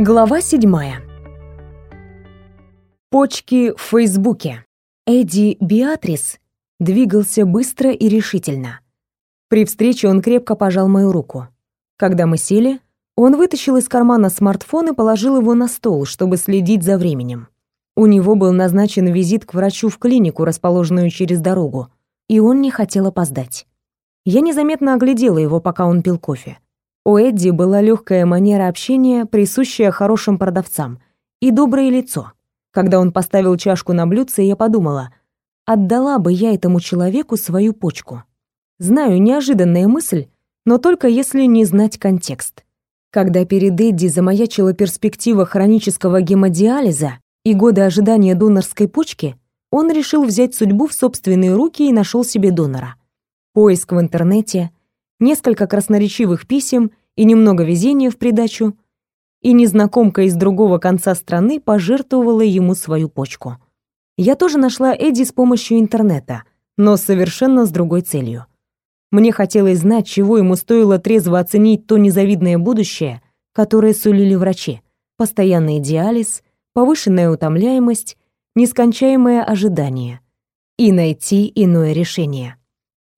Глава седьмая. Почки в Фейсбуке. Эдди Биатрис двигался быстро и решительно. При встрече он крепко пожал мою руку. Когда мы сели, он вытащил из кармана смартфон и положил его на стол, чтобы следить за временем. У него был назначен визит к врачу в клинику, расположенную через дорогу, и он не хотел опоздать. Я незаметно оглядела его, пока он пил кофе. У Эдди была легкая манера общения, присущая хорошим продавцам, и доброе лицо. Когда он поставил чашку на блюдце, я подумала, отдала бы я этому человеку свою почку. Знаю, неожиданная мысль, но только если не знать контекст. Когда перед Эдди замаячила перспектива хронического гемодиализа и годы ожидания донорской почки, он решил взять судьбу в собственные руки и нашел себе донора. Поиск в интернете, несколько красноречивых писем и немного везения в придачу, и незнакомка из другого конца страны пожертвовала ему свою почку. Я тоже нашла Эдди с помощью интернета, но совершенно с другой целью. Мне хотелось знать, чего ему стоило трезво оценить то незавидное будущее, которое сулили врачи. Постоянный диализ, повышенная утомляемость, нескончаемое ожидание. И найти иное решение.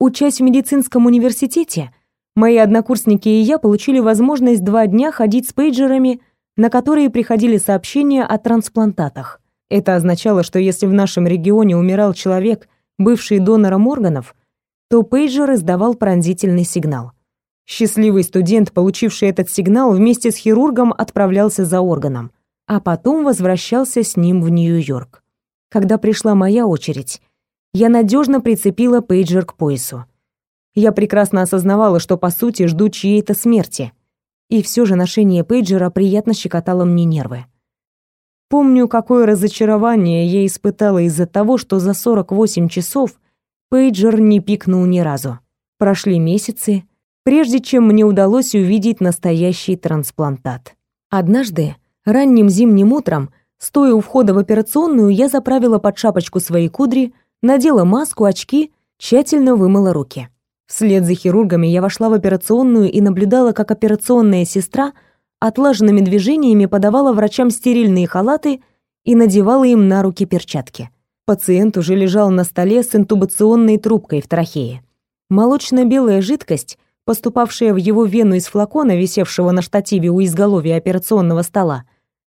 Учась в медицинском университете, Мои однокурсники и я получили возможность два дня ходить с пейджерами, на которые приходили сообщения о трансплантатах. Это означало, что если в нашем регионе умирал человек, бывший донором органов, то пейджер издавал пронзительный сигнал. Счастливый студент, получивший этот сигнал, вместе с хирургом отправлялся за органом, а потом возвращался с ним в Нью-Йорк. Когда пришла моя очередь, я надежно прицепила пейджер к поясу. Я прекрасно осознавала, что по сути жду чьей-то смерти. И все же ношение пейджера приятно щекотало мне нервы. Помню, какое разочарование я испытала из-за того, что за 48 часов пейджер не пикнул ни разу. Прошли месяцы, прежде чем мне удалось увидеть настоящий трансплантат. Однажды, ранним зимним утром, стоя у входа в операционную, я заправила под шапочку свои кудри, надела маску, очки, тщательно вымыла руки. Вслед за хирургами я вошла в операционную и наблюдала, как операционная сестра отлаженными движениями подавала врачам стерильные халаты и надевала им на руки перчатки. Пациент уже лежал на столе с интубационной трубкой в трахее. Молочно-белая жидкость, поступавшая в его вену из флакона, висевшего на штативе у изголовья операционного стола,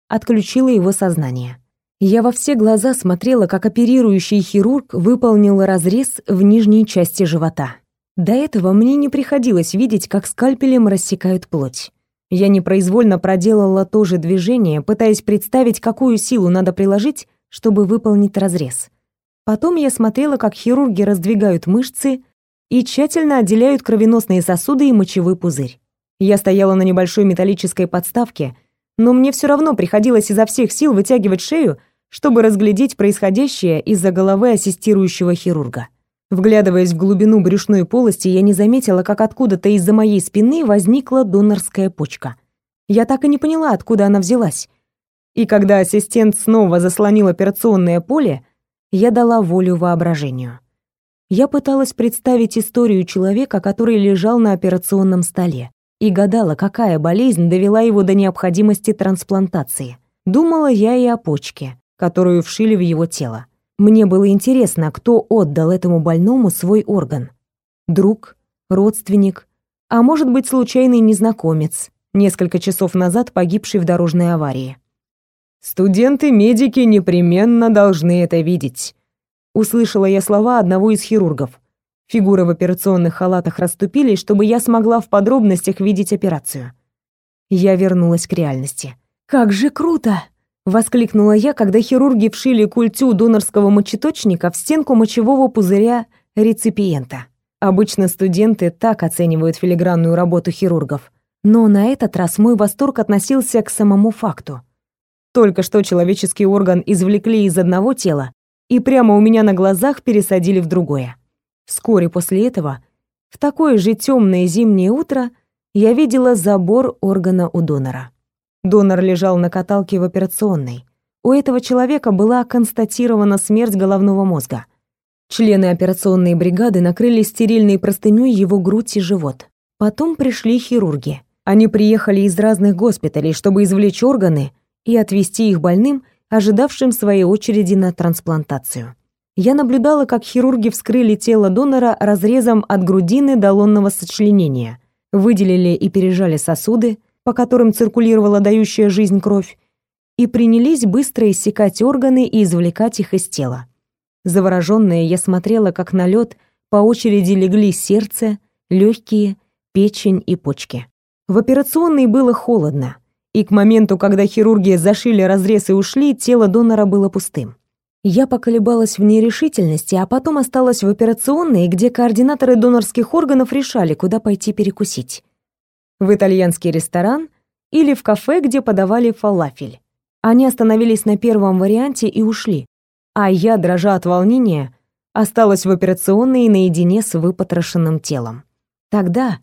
отключила его сознание. Я во все глаза смотрела, как оперирующий хирург выполнил разрез в нижней части живота. До этого мне не приходилось видеть, как скальпелем рассекают плоть. Я непроизвольно проделала то же движение, пытаясь представить, какую силу надо приложить, чтобы выполнить разрез. Потом я смотрела, как хирурги раздвигают мышцы и тщательно отделяют кровеносные сосуды и мочевой пузырь. Я стояла на небольшой металлической подставке, но мне все равно приходилось изо всех сил вытягивать шею, чтобы разглядеть происходящее из-за головы ассистирующего хирурга. Вглядываясь в глубину брюшной полости, я не заметила, как откуда-то из-за моей спины возникла донорская почка. Я так и не поняла, откуда она взялась. И когда ассистент снова заслонил операционное поле, я дала волю воображению. Я пыталась представить историю человека, который лежал на операционном столе, и гадала, какая болезнь довела его до необходимости трансплантации. Думала я и о почке, которую вшили в его тело. Мне было интересно, кто отдал этому больному свой орган. Друг, родственник, а может быть, случайный незнакомец, несколько часов назад погибший в дорожной аварии. «Студенты-медики непременно должны это видеть», — услышала я слова одного из хирургов. Фигуры в операционных халатах расступились, чтобы я смогла в подробностях видеть операцию. Я вернулась к реальности. «Как же круто!» Воскликнула я, когда хирурги вшили культю донорского мочеточника в стенку мочевого пузыря реципиента. Обычно студенты так оценивают филигранную работу хирургов. Но на этот раз мой восторг относился к самому факту. Только что человеческий орган извлекли из одного тела и прямо у меня на глазах пересадили в другое. Вскоре после этого, в такое же темное зимнее утро, я видела забор органа у донора. Донор лежал на каталке в операционной. У этого человека была констатирована смерть головного мозга. Члены операционной бригады накрыли стерильной простыней его грудь и живот. Потом пришли хирурги. Они приехали из разных госпиталей, чтобы извлечь органы и отвезти их больным, ожидавшим своей очереди на трансплантацию. Я наблюдала, как хирурги вскрыли тело донора разрезом от грудины до лонного сочленения, выделили и пережали сосуды, по которым циркулировала дающая жизнь кровь, и принялись быстро иссекать органы и извлекать их из тела. Завороженная, я смотрела, как на лед по очереди легли сердце, легкие, печень и почки. В операционной было холодно, и к моменту, когда хирурги зашили разрез и ушли, тело донора было пустым. Я поколебалась в нерешительности, а потом осталась в операционной, где координаторы донорских органов решали, куда пойти перекусить. В итальянский ресторан или в кафе, где подавали фалафель. Они остановились на первом варианте и ушли, а я, дрожа от волнения, осталась в операционной наедине с выпотрошенным телом. Тогда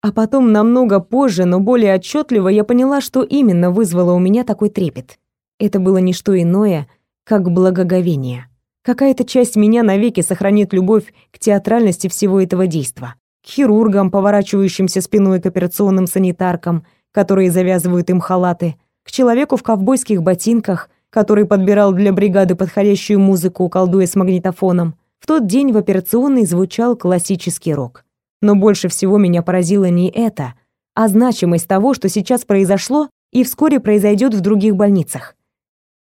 а потом намного позже, но более отчетливо я поняла, что именно вызвало у меня такой трепет. Это было не что иное, как благоговение. Какая-то часть меня навеки сохранит любовь к театральности всего этого действа. Хирургам, поворачивающимся спиной к операционным санитаркам, которые завязывают им халаты, к человеку в ковбойских ботинках, который подбирал для бригады подходящую музыку, колдуя с магнитофоном. В тот день в операционной звучал классический рок. Но больше всего меня поразило не это, а значимость того, что сейчас произошло и вскоре произойдет в других больницах.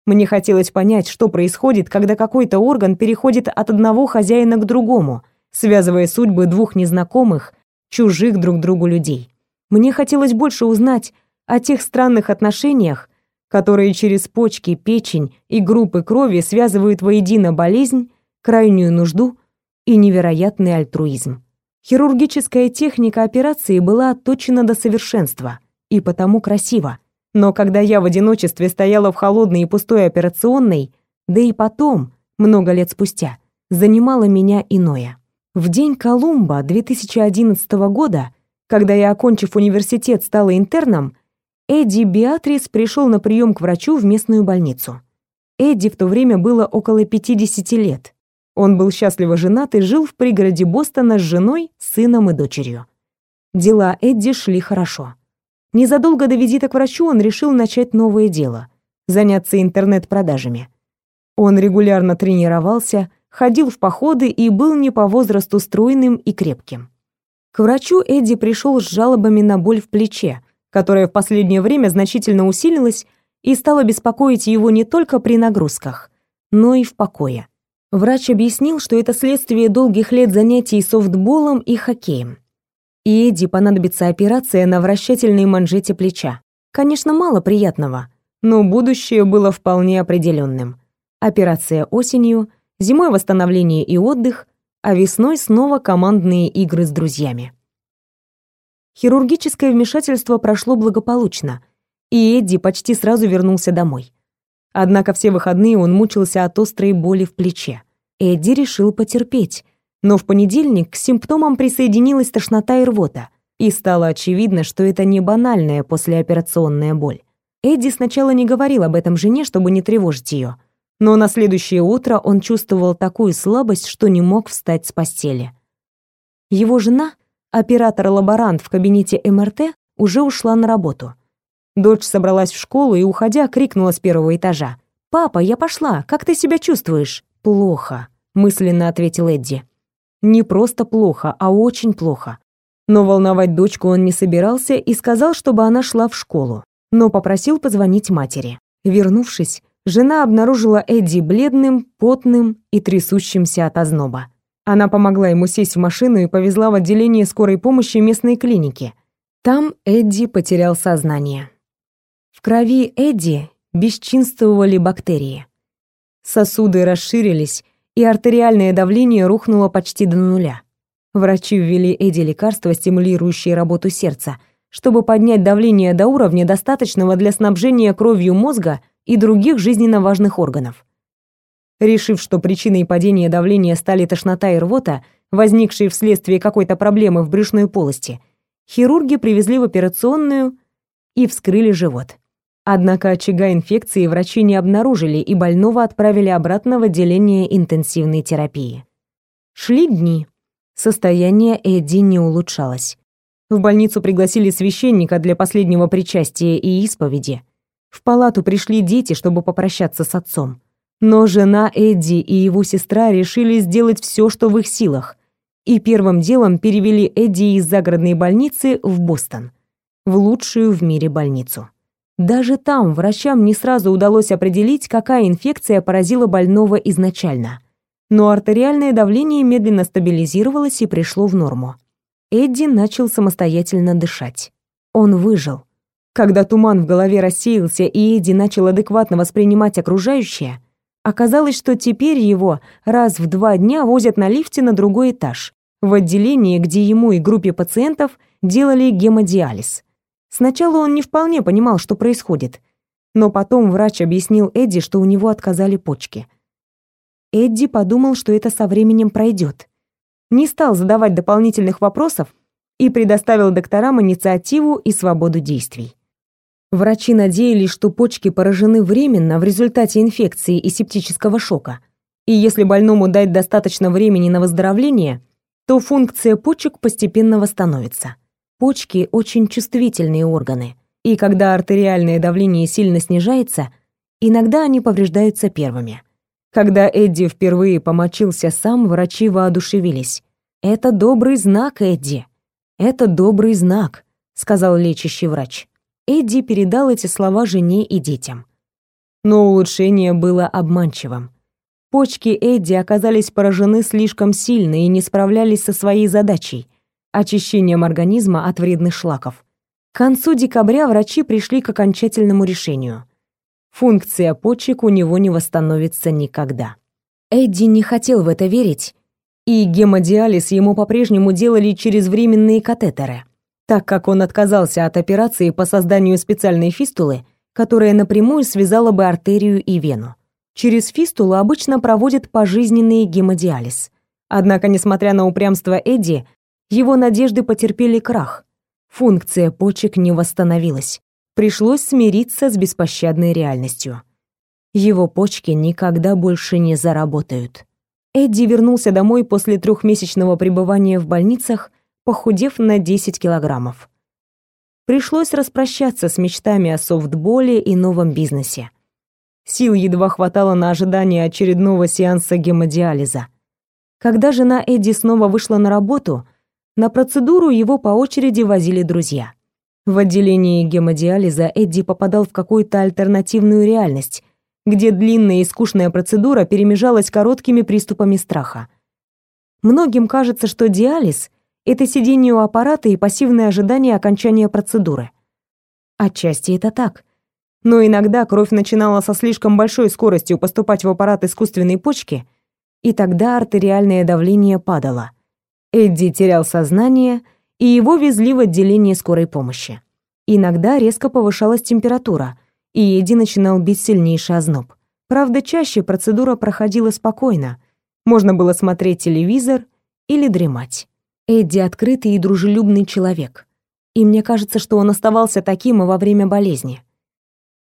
Мне хотелось понять, что происходит, когда какой-то орган переходит от одного хозяина к другому, связывая судьбы двух незнакомых, чужих друг другу людей. Мне хотелось больше узнать о тех странных отношениях, которые через почки, печень и группы крови связывают воедино болезнь, крайнюю нужду и невероятный альтруизм. Хирургическая техника операции была отточена до совершенства и потому красива. Но когда я в одиночестве стояла в холодной и пустой операционной, да и потом, много лет спустя, занимало меня иное. В день Колумба 2011 года, когда я, окончив университет, стала интерном, Эдди Беатрис пришел на прием к врачу в местную больницу. Эдди в то время было около 50 лет. Он был счастливо женат и жил в пригороде Бостона с женой, сыном и дочерью. Дела Эдди шли хорошо. Незадолго до визита к врачу он решил начать новое дело — заняться интернет-продажами. Он регулярно тренировался, ходил в походы и был не по возрасту стройным и крепким. К врачу Эдди пришел с жалобами на боль в плече, которая в последнее время значительно усилилась и стала беспокоить его не только при нагрузках, но и в покое. Врач объяснил, что это следствие долгих лет занятий софтболом и хоккеем. И Эдди понадобится операция на вращательной манжете плеча. Конечно, мало приятного, но будущее было вполне определенным. Операция осенью, зимой восстановление и отдых, а весной снова командные игры с друзьями. Хирургическое вмешательство прошло благополучно, и Эдди почти сразу вернулся домой. Однако все выходные он мучился от острой боли в плече. Эдди решил потерпеть, но в понедельник к симптомам присоединилась тошнота и рвота, и стало очевидно, что это не банальная послеоперационная боль. Эдди сначала не говорил об этом жене, чтобы не тревожить ее, но на следующее утро он чувствовал такую слабость, что не мог встать с постели. Его жена, оператор-лаборант в кабинете МРТ, уже ушла на работу — Дочь собралась в школу и, уходя, крикнула с первого этажа. «Папа, я пошла. Как ты себя чувствуешь?» «Плохо», — мысленно ответил Эдди. «Не просто плохо, а очень плохо». Но волновать дочку он не собирался и сказал, чтобы она шла в школу, но попросил позвонить матери. Вернувшись, жена обнаружила Эдди бледным, потным и трясущимся от озноба. Она помогла ему сесть в машину и повезла в отделение скорой помощи местной клиники. Там Эдди потерял сознание. В крови Эдди бесчинствовали бактерии. Сосуды расширились, и артериальное давление рухнуло почти до нуля. Врачи ввели Эдди лекарства, стимулирующие работу сердца, чтобы поднять давление до уровня, достаточного для снабжения кровью мозга и других жизненно важных органов. Решив, что причиной падения давления стали тошнота и рвота, возникшие вследствие какой-то проблемы в брюшной полости, хирурги привезли в операционную и вскрыли живот. Однако очага инфекции врачи не обнаружили и больного отправили обратно в отделение интенсивной терапии. Шли дни. Состояние Эдди не улучшалось. В больницу пригласили священника для последнего причастия и исповеди. В палату пришли дети, чтобы попрощаться с отцом. Но жена Эдди и его сестра решили сделать все, что в их силах, и первым делом перевели Эдди из загородной больницы в Бостон, в лучшую в мире больницу. Даже там врачам не сразу удалось определить, какая инфекция поразила больного изначально. Но артериальное давление медленно стабилизировалось и пришло в норму. Эдди начал самостоятельно дышать. Он выжил. Когда туман в голове рассеялся и Эдди начал адекватно воспринимать окружающее, оказалось, что теперь его раз в два дня возят на лифте на другой этаж, в отделение, где ему и группе пациентов делали гемодиализ. Сначала он не вполне понимал, что происходит, но потом врач объяснил Эдди, что у него отказали почки. Эдди подумал, что это со временем пройдет не стал задавать дополнительных вопросов и предоставил докторам инициативу и свободу действий. Врачи надеялись, что почки поражены временно в результате инфекции и септического шока, и если больному дать достаточно времени на выздоровление, то функция почек постепенно восстановится. Почки очень чувствительные органы, и когда артериальное давление сильно снижается, иногда они повреждаются первыми. Когда Эдди впервые помочился сам, врачи воодушевились. «Это добрый знак, Эдди. Это добрый знак», — сказал лечащий врач. Эдди передал эти слова жене и детям. Но улучшение было обманчивым. Почки Эдди оказались поражены слишком сильно и не справлялись со своей задачей — очищением организма от вредных шлаков. К концу декабря врачи пришли к окончательному решению — функция почек у него не восстановится никогда. Эдди не хотел в это верить, и гемодиализ ему по-прежнему делали через временные катетеры, так как он отказался от операции по созданию специальной фистулы, которая напрямую связала бы артерию и вену. Через фистулу обычно проводят пожизненный гемодиализ. Однако, несмотря на упрямство Эдди, его надежды потерпели крах. Функция почек не восстановилась пришлось смириться с беспощадной реальностью. Его почки никогда больше не заработают. Эдди вернулся домой после трехмесячного пребывания в больницах, похудев на 10 килограммов. Пришлось распрощаться с мечтами о софтболе и новом бизнесе. Сил едва хватало на ожидание очередного сеанса гемодиализа. Когда жена Эдди снова вышла на работу, на процедуру его по очереди возили друзья. В отделении гемодиализа Эдди попадал в какую-то альтернативную реальность, где длинная и скучная процедура перемежалась короткими приступами страха. Многим кажется, что диализ — это сидение у аппарата и пассивное ожидание окончания процедуры. Отчасти это так. Но иногда кровь начинала со слишком большой скоростью поступать в аппарат искусственной почки, и тогда артериальное давление падало. Эдди терял сознание — и его везли в отделение скорой помощи. Иногда резко повышалась температура, и Эдди начинал бить сильнейший озноб. Правда, чаще процедура проходила спокойно. Можно было смотреть телевизор или дремать. Эдди открытый и дружелюбный человек. И мне кажется, что он оставался таким и во время болезни.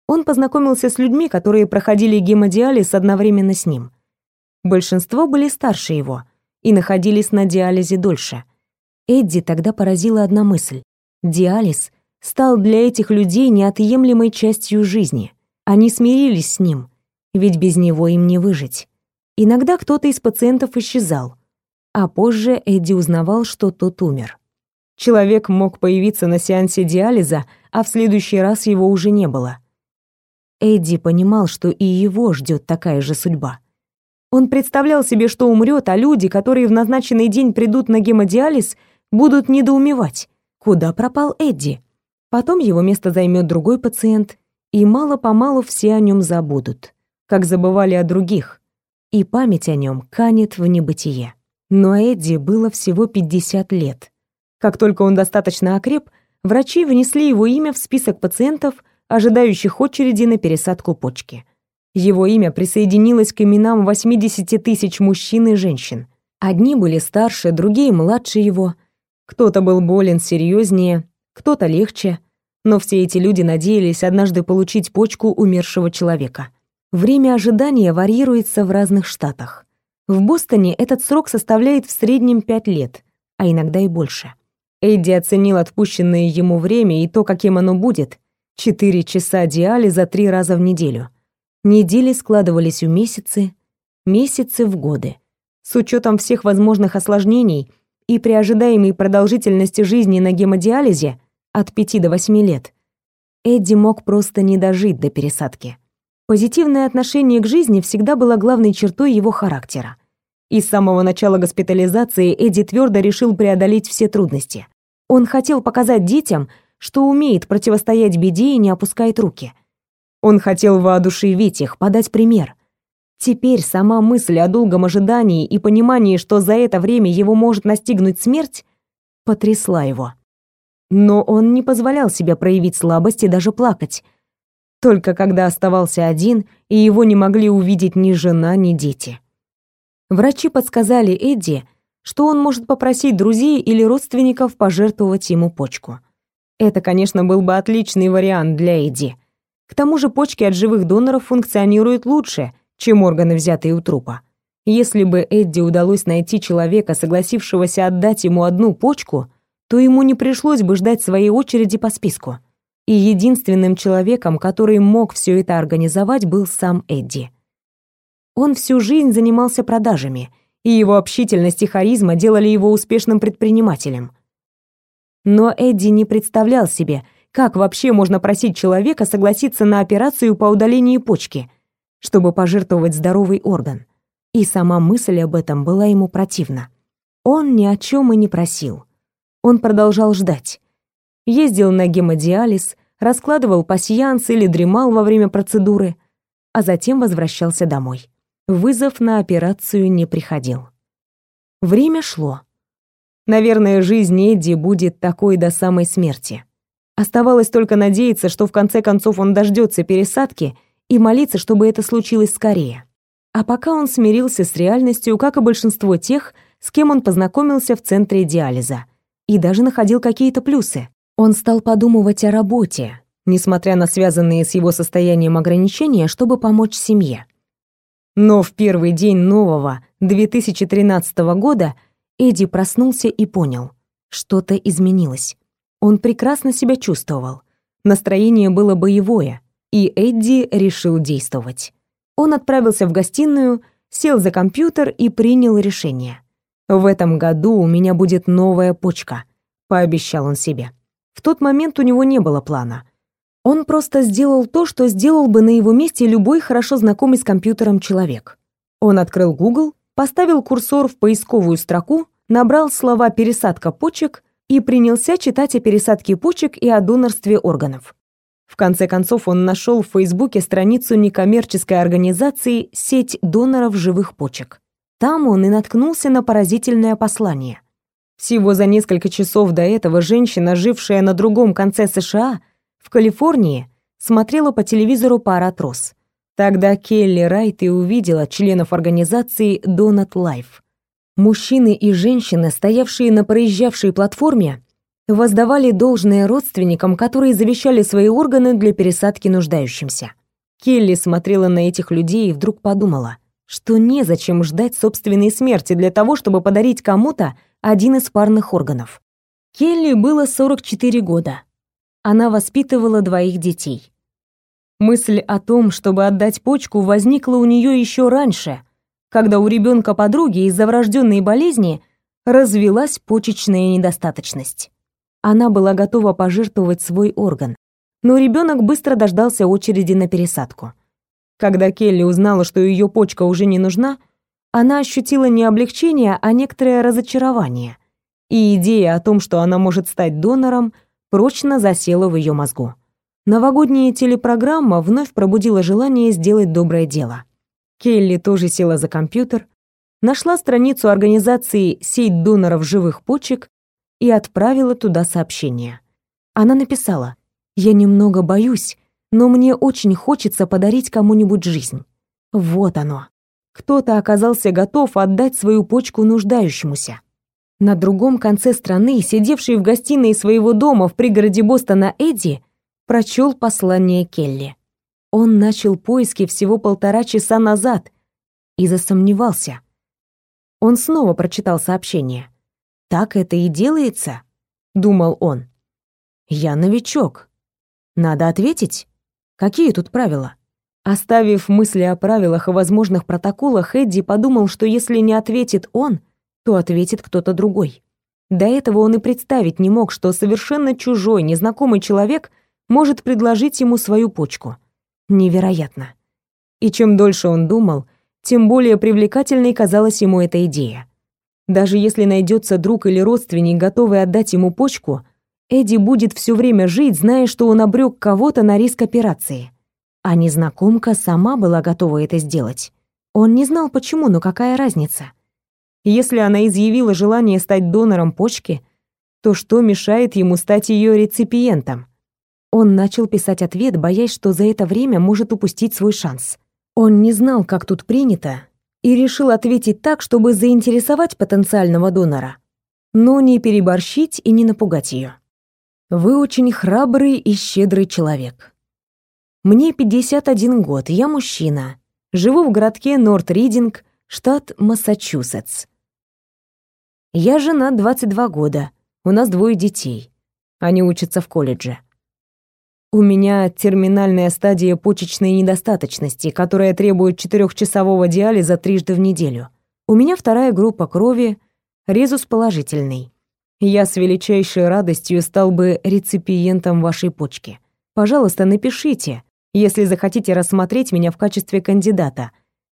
Он познакомился с людьми, которые проходили гемодиализ одновременно с ним. Большинство были старше его и находились на диализе дольше – Эдди тогда поразила одна мысль. Диализ стал для этих людей неотъемлемой частью жизни. Они смирились с ним, ведь без него им не выжить. Иногда кто-то из пациентов исчезал, а позже Эдди узнавал, что тот умер. Человек мог появиться на сеансе диализа, а в следующий раз его уже не было. Эдди понимал, что и его ждет такая же судьба. Он представлял себе, что умрет, а люди, которые в назначенный день придут на гемодиализ, будут недоумевать, куда пропал Эдди. Потом его место займет другой пациент, и мало-помалу все о нем забудут, как забывали о других, и память о нем канет в небытие. Но Эдди было всего 50 лет. Как только он достаточно окреп, врачи внесли его имя в список пациентов, ожидающих очереди на пересадку почки. Его имя присоединилось к именам 80 тысяч мужчин и женщин. Одни были старше, другие младше его, кто-то был болен серьезнее, кто-то легче, но все эти люди надеялись однажды получить почку умершего человека. Время ожидания варьируется в разных штатах. В Бостоне этот срок составляет в среднем 5 лет, а иногда и больше. Эдди оценил отпущенное ему время и то, каким оно будет. Четыре часа диализа три раза в неделю. Недели складывались в месяцы, месяцы в годы. С учетом всех возможных осложнений и при ожидаемой продолжительности жизни на гемодиализе от 5 до 8 лет, Эдди мог просто не дожить до пересадки. Позитивное отношение к жизни всегда было главной чертой его характера. И с самого начала госпитализации Эдди твердо решил преодолеть все трудности. Он хотел показать детям, что умеет противостоять беде и не опускает руки. Он хотел воодушевить их, подать пример. Теперь сама мысль о долгом ожидании и понимании, что за это время его может настигнуть смерть, потрясла его. Но он не позволял себе проявить слабость и даже плакать. Только когда оставался один, и его не могли увидеть ни жена, ни дети. Врачи подсказали Эдди, что он может попросить друзей или родственников пожертвовать ему почку. Это, конечно, был бы отличный вариант для Эдди. К тому же почки от живых доноров функционируют лучше, чем органы, взятые у трупа. Если бы Эдди удалось найти человека, согласившегося отдать ему одну почку, то ему не пришлось бы ждать своей очереди по списку. И единственным человеком, который мог все это организовать, был сам Эдди. Он всю жизнь занимался продажами, и его общительность и харизма делали его успешным предпринимателем. Но Эдди не представлял себе, как вообще можно просить человека согласиться на операцию по удалению почки, чтобы пожертвовать здоровый орган. И сама мысль об этом была ему противна. Он ни о чем и не просил. Он продолжал ждать. Ездил на гемодиализ, раскладывал пасьянс или дремал во время процедуры, а затем возвращался домой. Вызов на операцию не приходил. Время шло. Наверное, жизнь Эдди будет такой до самой смерти. Оставалось только надеяться, что в конце концов он дождется пересадки и молиться, чтобы это случилось скорее. А пока он смирился с реальностью, как и большинство тех, с кем он познакомился в центре диализа, и даже находил какие-то плюсы. Он стал подумывать о работе, несмотря на связанные с его состоянием ограничения, чтобы помочь семье. Но в первый день нового 2013 года Эдди проснулся и понял, что-то изменилось. Он прекрасно себя чувствовал. Настроение было боевое, и Эдди решил действовать. Он отправился в гостиную, сел за компьютер и принял решение. «В этом году у меня будет новая почка», — пообещал он себе. В тот момент у него не было плана — он просто сделал то, что сделал бы на его месте любой хорошо знакомый с компьютером человек. Он открыл Google, поставил курсор в поисковую строку, набрал слова «пересадка почек» и принялся читать о пересадке почек и о донорстве органов. В конце концов, он нашел в Фейсбуке страницу некоммерческой организации «Сеть доноров живых почек». Там он и наткнулся на поразительное послание. Всего за несколько часов до этого женщина, жившая на другом конце США, в Калифорнии смотрела по телевизору «Парад Рос». Тогда Келли Райт и увидела членов организации Donut Life. Мужчины и женщины, стоявшие на проезжавшей платформе, воздавали должное родственникам, которые завещали свои органы для пересадки нуждающимся. Келли смотрела на этих людей и вдруг подумала, что незачем ждать собственной смерти для того, чтобы подарить кому-то один из парных органов. Келли было 44 года, она воспитывала двоих детей. Мысль о том, чтобы отдать почку, возникла у нее еще раньше, когда у ребенка подруги из-за врожденной болезни развилась почечная недостаточность. Она была готова пожертвовать свой орган, но ребенок быстро дождался очереди на пересадку. Когда Келли узнала, что ее почка уже не нужна, она ощутила не облегчение, а некоторое разочарование. И идея о том, что она может стать донором – прочно засела в ее мозгу. Новогодняя телепрограмма вновь пробудила желание сделать доброе дело. Келли тоже села за компьютер, нашла страницу организации «Сеть доноров живых почек» и отправила туда сообщение. Она написала «Я немного боюсь, но мне очень хочется подарить кому-нибудь жизнь». Вот оно. Кто-то оказался готов отдать свою почку нуждающемуся. На другом конце страны, сидевший в гостиной своего дома в пригороде Бостона Эдди, прочел послание Келли. Он начал поиски всего полтора часа назад и засомневался. Он снова прочитал сообщение. Так это и делается. думал он. Я новичок. Надо ответить. Какие тут правила? Оставив мысли о правилах и возможных протоколах, Эдди подумал, что если не ответит он, то ответит кто-то другой. До этого он и представить не мог, что совершенно чужой, незнакомый человек может предложить ему свою почку. Невероятно. И чем дольше он думал, тем более привлекательной казалась ему эта идея. Даже если найдется друг или родственник, готовый отдать ему почку, Эдди будет все время жить, зная, что он обрек кого-то на риск операции. А незнакомка сама была готова это сделать. Он не знал почему, но какая разница? Если она изъявила желание стать донором почки, то что мешает ему стать ее реципиентом? Он начал писать ответ, боясь, что за это время может упустить свой шанс. Он не знал, как тут принято, и решил ответить так, чтобы заинтересовать потенциального донора, но не переборщить и не напугать ее. Вы очень храбрый и щедрый человек. Мне 51 год, я мужчина. Живу в городке Норт-Ридинг, штат Массачусетс. Я жена 22 года. У нас двое детей. Они учатся в колледже. У меня терминальная стадия почечной недостаточности, которая требует четырехчасового диализа трижды в неделю. У меня вторая группа крови, резус положительный. Я с величайшей радостью стал бы реципиентом вашей почки. Пожалуйста, напишите, если захотите рассмотреть меня в качестве кандидата,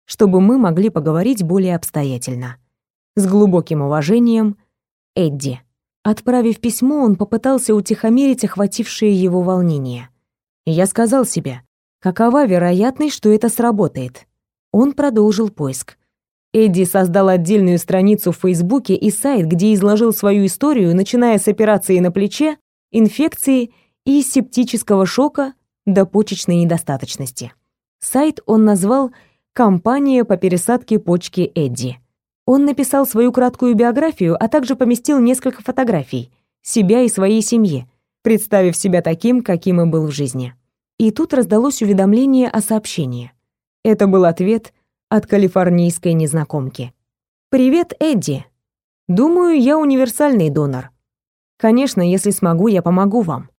чтобы мы могли поговорить более обстоятельно. С глубоким уважением, Эдди. Отправив письмо, он попытался утихомирить охватившее его волнение. Я сказал себе, какова вероятность, что это сработает. Он продолжил поиск. Эдди создал отдельную страницу в Фейсбуке и сайт, где изложил свою историю, начиная с операции на плече, инфекции и септического шока до почечной недостаточности. Сайт он назвал «Компания по пересадке почки Эдди». Он написал свою краткую биографию, а также поместил несколько фотографий себя и своей семьи, представив себя таким, каким и был в жизни. И тут раздалось уведомление о сообщении. Это был ответ от калифорнийской незнакомки. «Привет, Эдди. Думаю, я универсальный донор. Конечно, если смогу, я помогу вам.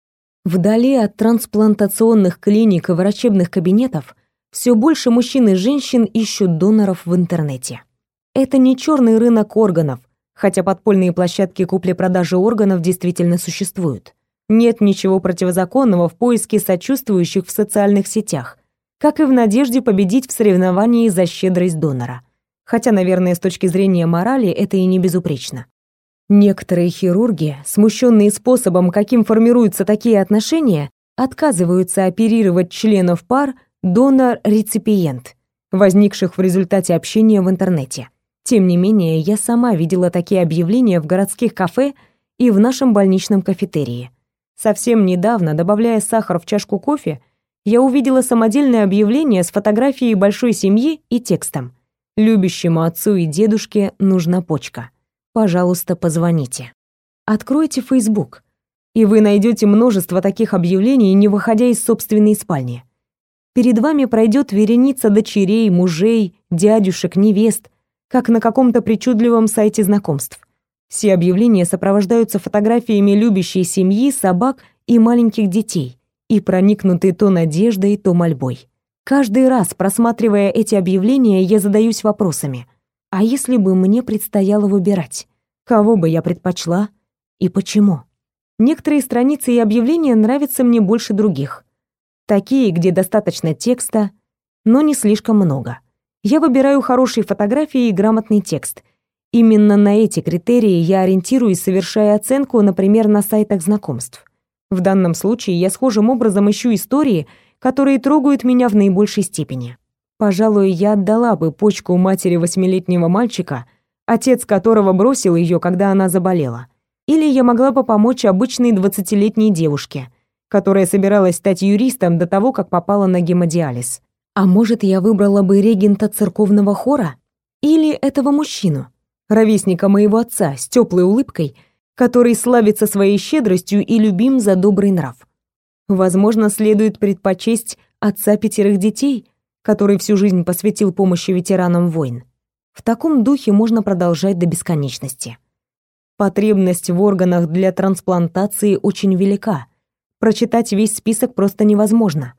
Вдали от трансплантационных клиник и врачебных кабинетов все больше мужчин и женщин ищут доноров в интернете. Это не черный рынок органов, хотя подпольные площадки купли-продажи органов действительно существуют. Нет ничего противозаконного в поиске сочувствующих в социальных сетях, как и в надежде победить в соревновании за щедрость донора. Хотя, наверное, с точки зрения морали это и не безупречно. Некоторые хирурги, смущенные способом, каким формируются такие отношения, отказываются оперировать членов пар донор-реципиент, возникших в результате общения в интернете. Тем не менее, я сама видела такие объявления в городских кафе и в нашем больничном кафетерии. Совсем недавно, добавляя сахар в чашку кофе, я увидела самодельное объявление с фотографией большой семьи и текстом «Любящему отцу и дедушке нужна почка. Пожалуйста, позвоните». Откройте Facebook, и вы найдете множество таких объявлений, не выходя из собственной спальни. Перед вами пройдет вереница дочерей, мужей, дядюшек, невест, как на каком-то причудливом сайте знакомств. Все объявления сопровождаются фотографиями любящей семьи, собак и маленьких детей и проникнуты то надеждой, то мольбой. Каждый раз, просматривая эти объявления, я задаюсь вопросами. А если бы мне предстояло выбирать? Кого бы я предпочла и почему? Некоторые страницы и объявления нравятся мне больше других. Такие, где достаточно текста, но не слишком много я выбираю хорошие фотографии и грамотный текст. Именно на эти критерии я ориентируюсь, совершая оценку, например, на сайтах знакомств. В данном случае я схожим образом ищу истории, которые трогают меня в наибольшей степени. Пожалуй, я отдала бы почку матери восьмилетнего мальчика, отец которого бросил ее, когда она заболела. Или я могла бы помочь обычной двадцатилетней девушке, которая собиралась стать юристом до того, как попала на гемодиализ. А может, я выбрала бы регента церковного хора? Или этого мужчину, ровесника моего отца, с теплой улыбкой, который славится своей щедростью и любим за добрый нрав? Возможно, следует предпочесть отца пятерых детей, который всю жизнь посвятил помощи ветеранам войн. В таком духе можно продолжать до бесконечности. Потребность в органах для трансплантации очень велика. Прочитать весь список просто невозможно.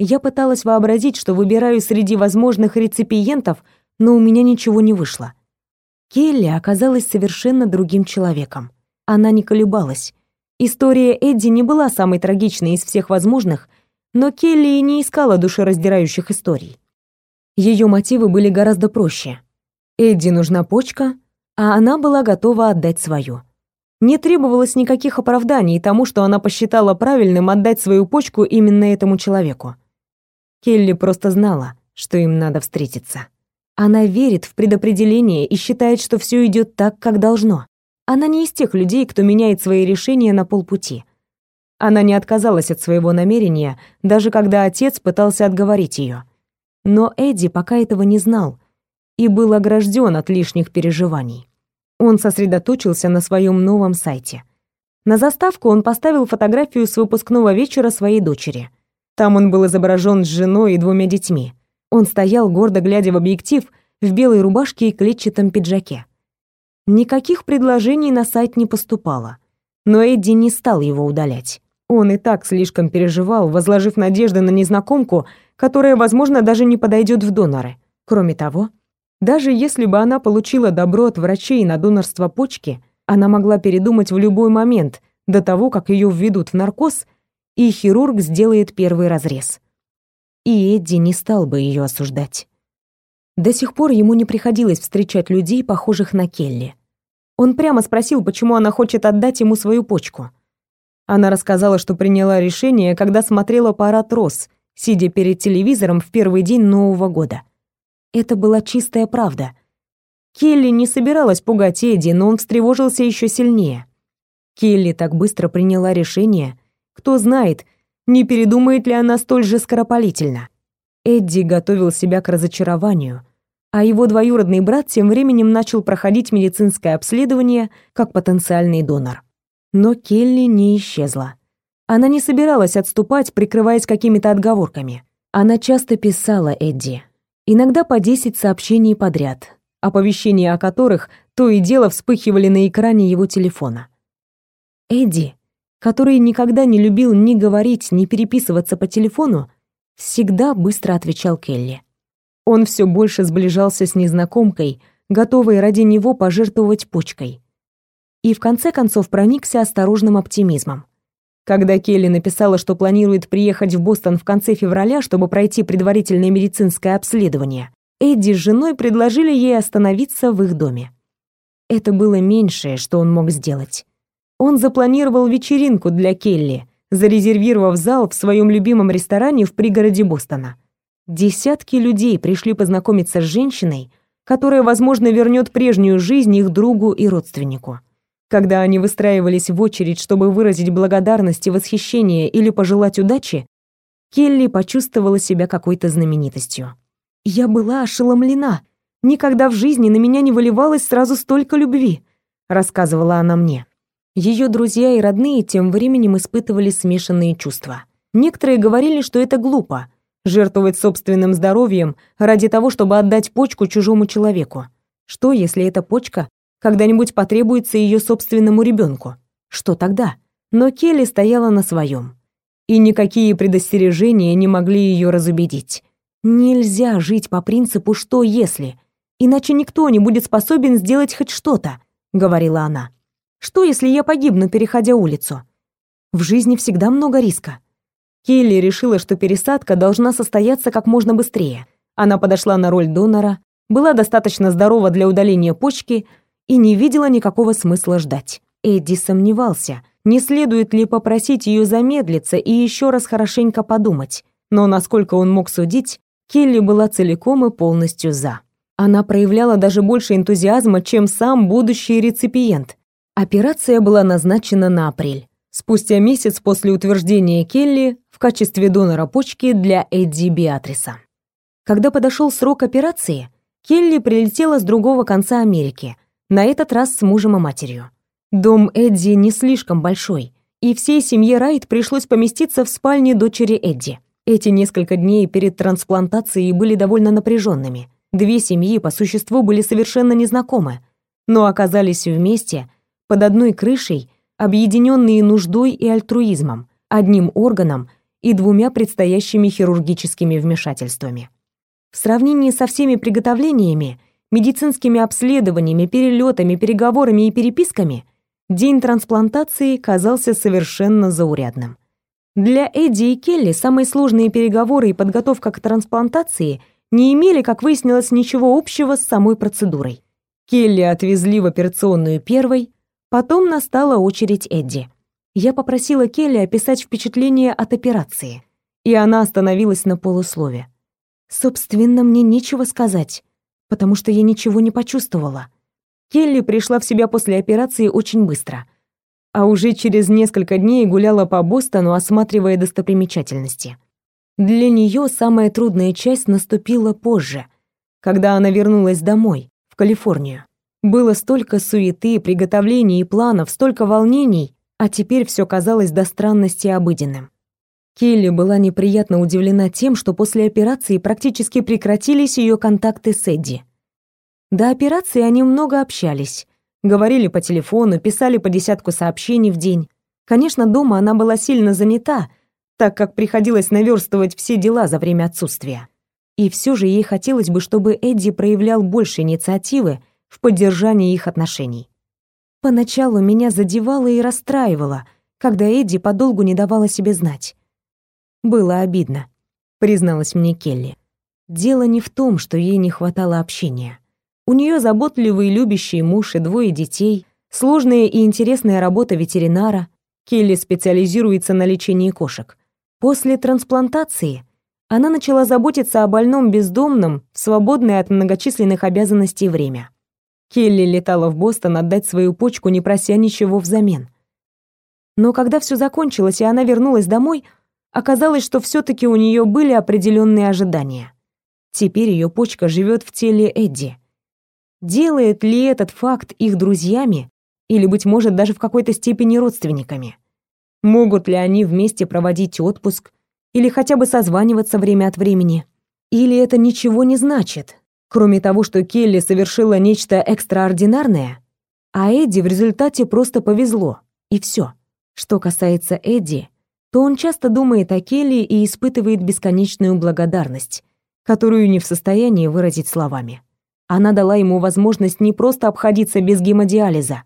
Я пыталась вообразить, что выбираю среди возможных реципиентов, но у меня ничего не вышло. Келли оказалась совершенно другим человеком. Она не колебалась. История Эдди не была самой трагичной из всех возможных, но Келли не искала душераздирающих историй. Ее мотивы были гораздо проще. Эдди нужна почка, а она была готова отдать свою. Не требовалось никаких оправданий тому, что она посчитала правильным отдать свою почку именно этому человеку. Келли просто знала, что им надо встретиться. Она верит в предопределение и считает, что все идет так, как должно. Она не из тех людей, кто меняет свои решения на полпути. Она не отказалась от своего намерения, даже когда отец пытался отговорить ее. Но Эдди пока этого не знал, и был огражден от лишних переживаний. Он сосредоточился на своем новом сайте. На заставку он поставил фотографию с выпускного вечера своей дочери. Там он был изображен с женой и двумя детьми. Он стоял, гордо глядя в объектив, в белой рубашке и клетчатом пиджаке. Никаких предложений на сайт не поступало, но Эдди не стал его удалять. Он и так слишком переживал, возложив надежды на незнакомку, которая, возможно, даже не подойдет в доноры. Кроме того, даже если бы она получила добро от врачей на донорство почки, она могла передумать в любой момент до того, как ее введут в наркоз, и хирург сделает первый разрез. И Эдди не стал бы ее осуждать. До сих пор ему не приходилось встречать людей, похожих на Келли. Он прямо спросил, почему она хочет отдать ему свою почку. Она рассказала, что приняла решение, когда смотрела парад роз, сидя перед телевизором в первый день Нового года. Это была чистая правда. Келли не собиралась пугать Эдди, но он встревожился еще сильнее. Келли так быстро приняла решение. Кто знает, не передумает ли она столь же скоропалительно. Эдди готовил себя к разочарованию, а его двоюродный брат тем временем начал проходить медицинское обследование как потенциальный донор. Но Келли не исчезла. Она не собиралась отступать, прикрываясь какими-то отговорками. Она часто писала Эдди, иногда по 10 сообщений подряд, оповещения о которых то и дело вспыхивали на экране его телефона. Эдди, который никогда не любил ни говорить, ни переписываться по телефону, всегда быстро отвечал Келли. Он все больше сближался с незнакомкой, готовой ради него пожертвовать почкой. И в конце концов проникся осторожным оптимизмом. Когда Келли написала, что планирует приехать в Бостон в конце февраля, чтобы пройти предварительное медицинское обследование, Эдди с женой предложили ей остановиться в их доме. Это было меньшее, что он мог сделать. Он запланировал вечеринку для Келли, зарезервировав зал в своем любимом ресторане в пригороде Бостона. Десятки людей пришли познакомиться с женщиной, которая, возможно, вернет прежнюю жизнь их другу и родственнику. Когда они выстраивались в очередь, чтобы выразить благодарность и восхищение или пожелать удачи, Келли почувствовала себя какой-то знаменитостью. «Я была ошеломлена. Никогда в жизни на меня не выливалось сразу столько любви», — рассказывала она мне. Ее друзья и родные тем временем испытывали смешанные чувства. Некоторые говорили, что это глупо — жертвовать собственным здоровьем ради того, чтобы отдать почку чужому человеку. Что, если эта почка когда-нибудь потребуется ее собственному ребенку. Что тогда? Но Келли стояла на своем. И никакие предостережения не могли ее разубедить. Нельзя жить по принципу «что если», иначе никто не будет способен сделать хоть что-то, говорила она. Что если я погибну, переходя улицу? В жизни всегда много риска. Келли решила, что пересадка должна состояться как можно быстрее. Она подошла на роль донора, была достаточно здорова для удаления почки, и не видела никакого смысла ждать. Эдди сомневался, не следует ли попросить ее замедлиться и еще раз хорошенько подумать. Но насколько он мог судить, Келли была целиком и полностью за. Она проявляла даже больше энтузиазма, чем сам будущий реципиент. Операция была назначена на апрель, спустя месяц после утверждения Келли в качестве донора почки для Эдди Биатриса. Когда подошел срок операции, Келли прилетела с другого конца Америки, на этот раз с мужем и матерью. Дом Эдди не слишком большой, и всей семье Райт пришлось поместиться в спальне дочери Эдди. Эти несколько дней перед трансплантацией были довольно напряженными. Две семьи по существу были совершенно незнакомы, но оказались вместе, под одной крышей, объединенные нуждой и альтруизмом, одним органом и двумя предстоящими хирургическими вмешательствами. В сравнении со всеми приготовлениями, медицинскими обследованиями, перелетами, переговорами и переписками, день трансплантации казался совершенно заурядным. Для Эдди и Келли самые сложные переговоры и подготовка к трансплантации не имели, как выяснилось, ничего общего с самой процедурой. Келли отвезли в операционную первой, потом настала очередь Эдди. Я попросила Келли описать впечатление от операции, и она остановилась на полуслове. Собственно, мне нечего сказать, потому что я ничего не почувствовала. Келли пришла в себя после операции очень быстро а уже через несколько дней гуляла по Бостону, осматривая достопримечательности. Для нее самая трудная часть наступила позже, когда она вернулась домой, в Калифорнию. Было столько суеты, приготовлений и планов, столько волнений, а теперь все казалось до странности обыденным. Келли была неприятно удивлена тем, что после операции практически прекратились ее контакты с Эдди. До операции они много общались, Говорили по телефону, писали по десятку сообщений в день. Конечно, дома она была сильно занята, так как приходилось наверстывать все дела за время отсутствия. И все же ей хотелось бы, чтобы Эдди проявлял больше инициативы в поддержании их отношений. Поначалу меня задевало и расстраивало, когда Эдди подолгу не давала себе знать. Было обидно, призналась мне Келли. Дело не в том, что ей не хватало общения. У нее заботливый любящий муж и двое детей, сложная и интересная работа ветеринара. Келли специализируется на лечении кошек. После трансплантации она начала заботиться о больном бездомном в свободное от многочисленных обязанностей время. Келли летала в Бостон отдать свою почку, не прося ничего взамен. Но когда все закончилось и она вернулась домой, оказалось, что все таки у нее были определенные ожидания. Теперь ее почка живет в теле Эдди. Делает ли этот факт их друзьями или, быть может, даже в какой-то степени родственниками? Могут ли они вместе проводить отпуск или хотя бы созваниваться время от времени? Или это ничего не значит, кроме того, что Келли совершила нечто экстраординарное, а Эдди в результате просто повезло, и все. Что касается Эдди, то он часто думает о Келли и испытывает бесконечную благодарность, которую не в состоянии выразить словами. Она дала ему возможность не просто обходиться без гемодиализа,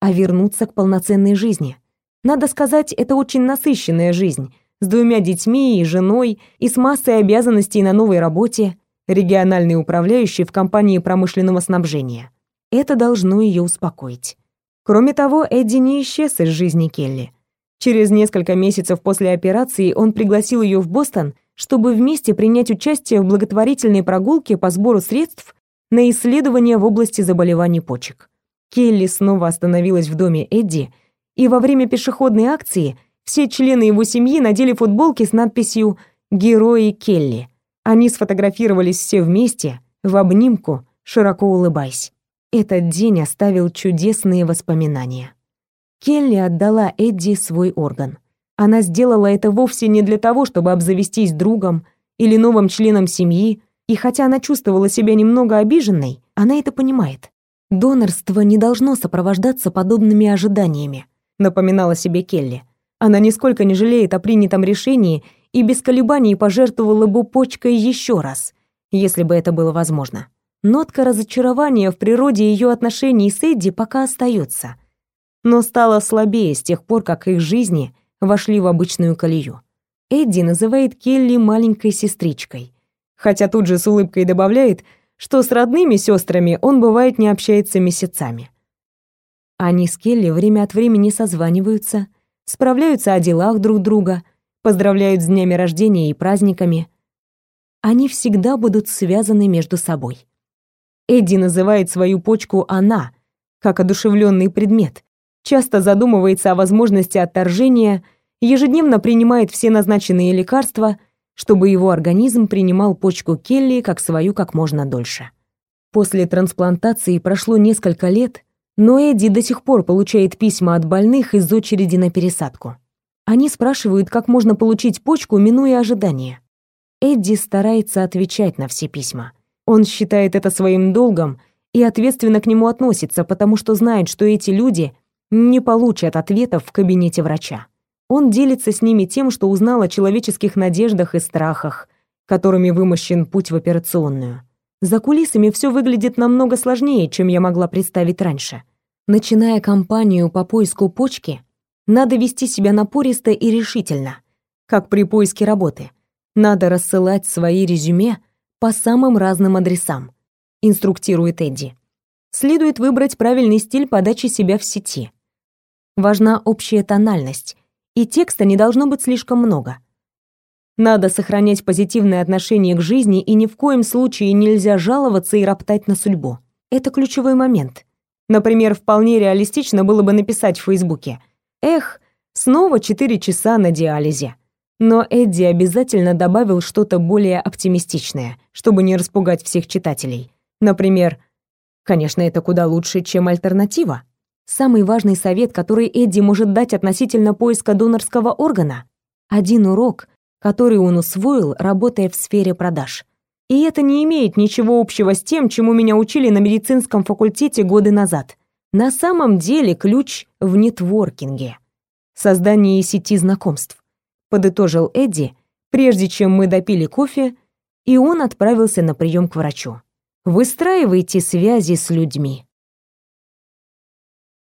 а вернуться к полноценной жизни. Надо сказать, это очень насыщенная жизнь, с двумя детьми и женой, и с массой обязанностей на новой работе, региональный управляющий в компании промышленного снабжения. Это должно ее успокоить. Кроме того, Эдди не исчез из жизни Келли. Через несколько месяцев после операции он пригласил ее в Бостон, чтобы вместе принять участие в благотворительной прогулке по сбору средств на исследования в области заболеваний почек. Келли снова остановилась в доме Эдди, и во время пешеходной акции все члены его семьи надели футболки с надписью «Герои Келли». Они сфотографировались все вместе, в обнимку, широко улыбаясь. Этот день оставил чудесные воспоминания. Келли отдала Эдди свой орган. Она сделала это вовсе не для того, чтобы обзавестись другом или новым членом семьи, и хотя она чувствовала себя немного обиженной, она это понимает. Донорство не должно сопровождаться подобными ожиданиями, напоминала себе Келли. Она нисколько не жалеет о принятом решении и без колебаний пожертвовала бы почкой еще раз, если бы это было возможно. Нотка разочарования в природе ее отношений с Эдди пока остается, но стала слабее с тех пор, как их жизни вошли в обычную колею. Эдди называет Келли маленькой сестричкой хотя тут же с улыбкой добавляет, что с родными сестрами он бывает не общается месяцами. Они с Келли время от времени созваниваются, справляются о делах друг друга, поздравляют с днями рождения и праздниками. Они всегда будут связаны между собой. Эдди называет свою почку «она», как одушевленный предмет, часто задумывается о возможности отторжения, ежедневно принимает все назначенные лекарства – чтобы его организм принимал почку Келли как свою как можно дольше. После трансплантации прошло несколько лет, но Эдди до сих пор получает письма от больных из очереди на пересадку. Они спрашивают, как можно получить почку, минуя ожидания. Эдди старается отвечать на все письма. Он считает это своим долгом и ответственно к нему относится, потому что знает, что эти люди не получат ответов в кабинете врача. Он делится с ними тем, что узнал о человеческих надеждах и страхах, которыми вымощен путь в операционную. За кулисами все выглядит намного сложнее, чем я могла представить раньше. Начиная кампанию по поиску почки, надо вести себя напористо и решительно, как при поиске работы. Надо рассылать свои резюме по самым разным адресам, инструктирует Эдди. Следует выбрать правильный стиль подачи себя в сети. Важна общая тональность, и текста не должно быть слишком много. Надо сохранять позитивное отношение к жизни и ни в коем случае нельзя жаловаться и роптать на судьбу. Это ключевой момент. Например, вполне реалистично было бы написать в Фейсбуке «Эх, снова 4 часа на диализе». Но Эдди обязательно добавил что-то более оптимистичное, чтобы не распугать всех читателей. Например, «Конечно, это куда лучше, чем альтернатива». Самый важный совет, который Эдди может дать относительно поиска донорского органа – один урок – который он усвоил, работая в сфере продаж. И это не имеет ничего общего с тем, чему меня учили на медицинском факультете годы назад. На самом деле ключ в нетворкинге. Создании сети знакомств. Подытожил Эдди, прежде чем мы допили кофе, и он отправился на прием к врачу. Выстраивайте связи с людьми.